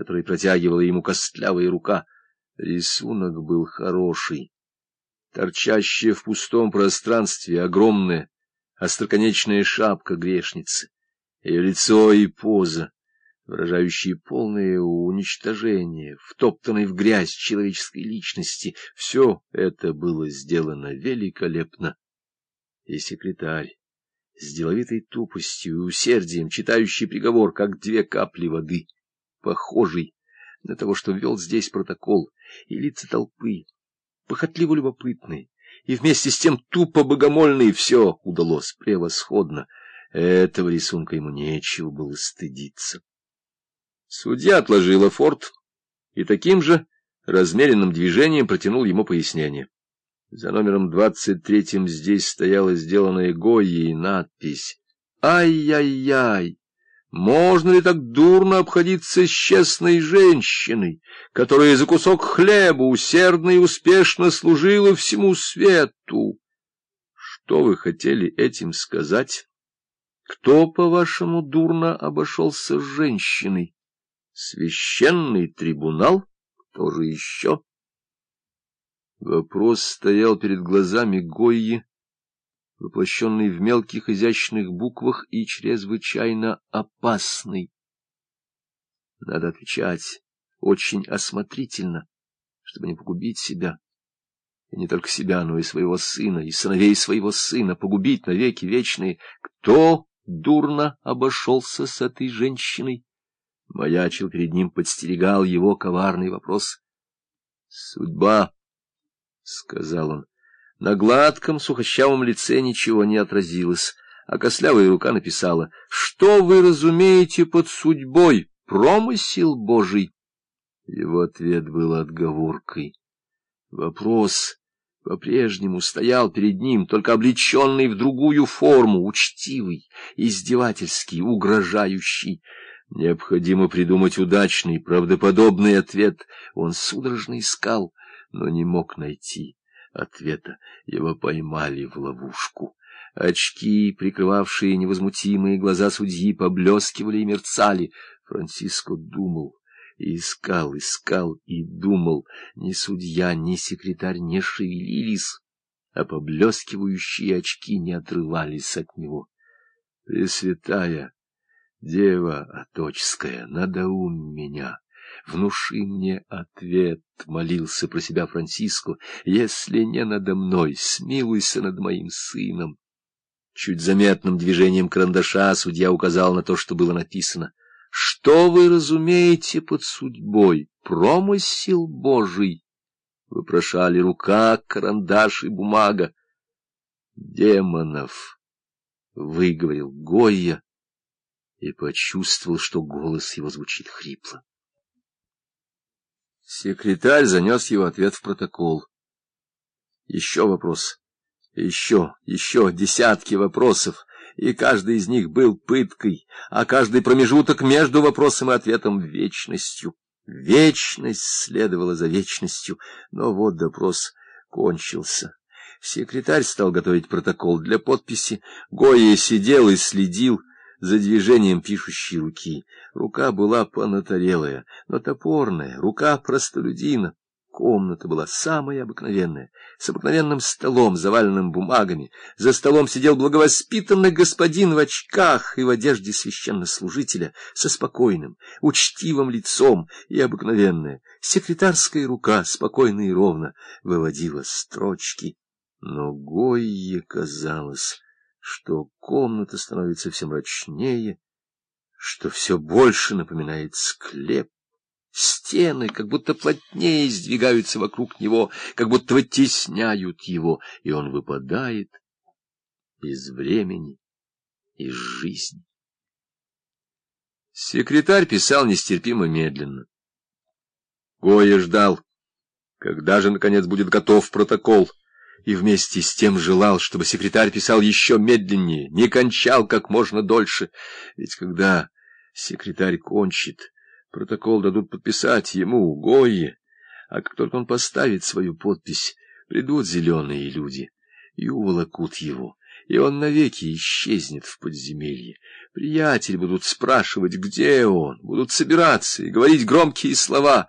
который протягивала ему костлявая рука. Рисунок был хороший. Торчащая в пустом пространстве огромная остроконечная шапка грешницы, ее лицо и поза, выражающие полное уничтожение, втоптанной в грязь человеческой личности, все это было сделано великолепно. И секретарь, с деловитой тупостью и усердием, читающий приговор, как две капли воды, похожий на того, что вел здесь протокол, и лица толпы, похотливо любопытные, и вместе с тем тупо богомольные, все удалось превосходно. Этого рисунка ему нечего было стыдиться. Судья отложил форт и таким же размеренным движением протянул ему пояснение. За номером двадцать третьим здесь стояла сделанная Гойей надпись «Ай-яй-яй! Можно ли так дурно обходиться с честной женщиной, которая за кусок хлеба усердно и успешно служила всему свету? Что вы хотели этим сказать? Кто, по-вашему, дурно обошелся с женщиной? Священный трибунал? Кто же еще? Вопрос стоял перед глазами Гойи, воплощенный в мелких изящных буквах и чрезвычайно опасный. Надо отвечать очень осмотрительно, чтобы не погубить себя. И не только себя, но и своего сына, и сыновей своего сына, погубить навеки вечные. Кто дурно обошелся с этой женщиной? Маячил перед ним, подстерегал его коварный вопрос. — Судьба, — сказал он. На гладком, сухощавом лице ничего не отразилось, а кослявая рука написала, «Что вы разумеете под судьбой? Промысел Божий?» Его ответ был отговоркой. Вопрос по-прежнему стоял перед ним, только облеченный в другую форму, учтивый, издевательский, угрожающий. Необходимо придумать удачный, правдоподобный ответ. Он судорожно искал, но не мог найти ответа. Его поймали в ловушку. Очки, прикрывавшие невозмутимые глаза судьи, поблескивали и мерцали. Франциско думал, и искал, искал и думал. Ни судья, ни секретарь не шевелились, а поблескивающие очки не отрывались от него. Пресвятая Дева Оточская, надоум меня! Внуши мне ответ, — молился про себя Франциско, — если не надо мной, смилуйся над моим сыном. Чуть заметным движением карандаша судья указал на то, что было написано. — Что вы разумеете под судьбой? Промысел Божий? Вопрошали рука, карандаш и бумага. — Демонов! — выговорил Гойя и почувствовал, что голос его звучит хрипло. Секретарь занес его ответ в протокол. Еще вопрос. Еще, еще десятки вопросов, и каждый из них был пыткой, а каждый промежуток между вопросом и ответом — вечностью. Вечность следовала за вечностью, но вот допрос кончился. Секретарь стал готовить протокол для подписи. Гоя сидел и следил за движением пишущей руки. Рука была понатарелая, но топорная, рука простолюдина. Комната была самая обыкновенная, с обыкновенным столом, заваленным бумагами. За столом сидел благовоспитанный господин в очках и в одежде священнослужителя, со спокойным, учтивым лицом и обыкновенная. Секретарская рука, спокойно и ровно, выводила строчки. Но Гойе казалось что комната становится все мрачнее, что все больше напоминает склеп. Стены как будто плотнее сдвигаются вокруг него, как будто вытесняют его, и он выпадает из времени, из жизни. Секретарь писал нестерпимо медленно. Гоя ждал, когда же, наконец, будет готов протокол и вместе с тем желал, чтобы секретарь писал еще медленнее, не кончал как можно дольше. Ведь когда секретарь кончит, протокол дадут подписать ему, Гойе, а как только он поставит свою подпись, придут зеленые люди и уволокут его, и он навеки исчезнет в подземелье. Приятели будут спрашивать, где он, будут собираться и говорить громкие слова.